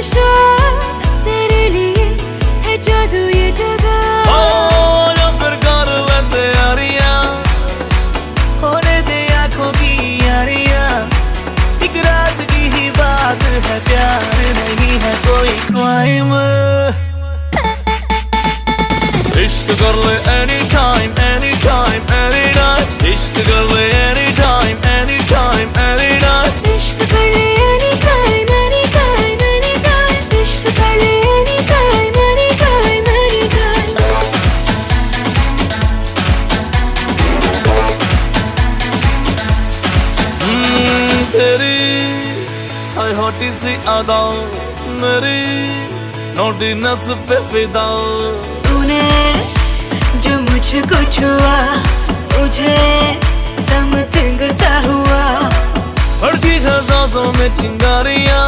नशा तेरे लिए है जादू ये जगह ओ फिर कर ले होने दे आँखों की यारियाँ एक रात की ही बात है प्यार नहीं है कोई क्राइम इश्क कर ले any time any time hottie सी अदा मेरी नोटी नस पे फिदा। तूने जो मुझको छुआ मुझे समथिंग सा हुआ। भड़की है सांसों में चिंगारियाँ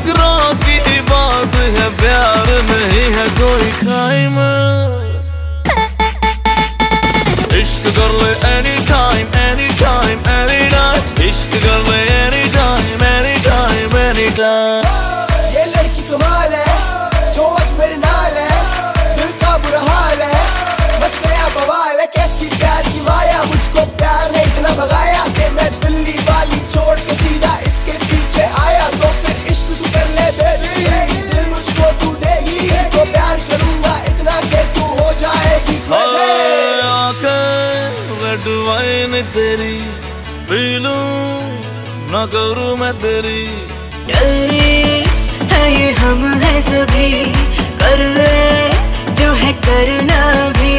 एक रात की बात है प्यार नहीं है कोई क्राइम ये लड़की कमाल है, जो आज मेरे नाल है, दिल का बुरा हाल है मच गया बवाल है, कैसी प्यार की माया, मुझको प्यार ने इतना भगाया कि मैं दिल्ली वाली छोड़ के सीधा इसके पीछे आया तो फिर इश्क तू कर ले बेबी दिल मुझको तू देगी तो प्यार करूँगा इतना कि तू हो जाएगी तेरी, पी लूँ, ना करूँ मैं तेरी। सभी कर ले जो है करना भी।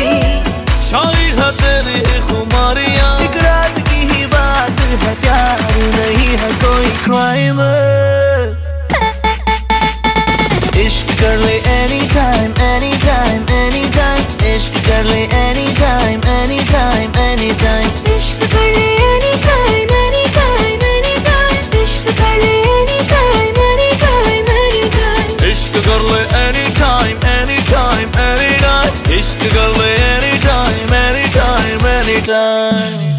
शाही है तेरी खुमारियाँ। एक रात की ही बात है प्यार नहीं है कोई क्राइम इश्क कर ले any time any time any time इश्क कर ले any time any time any time girl anytime, anytime, anytime.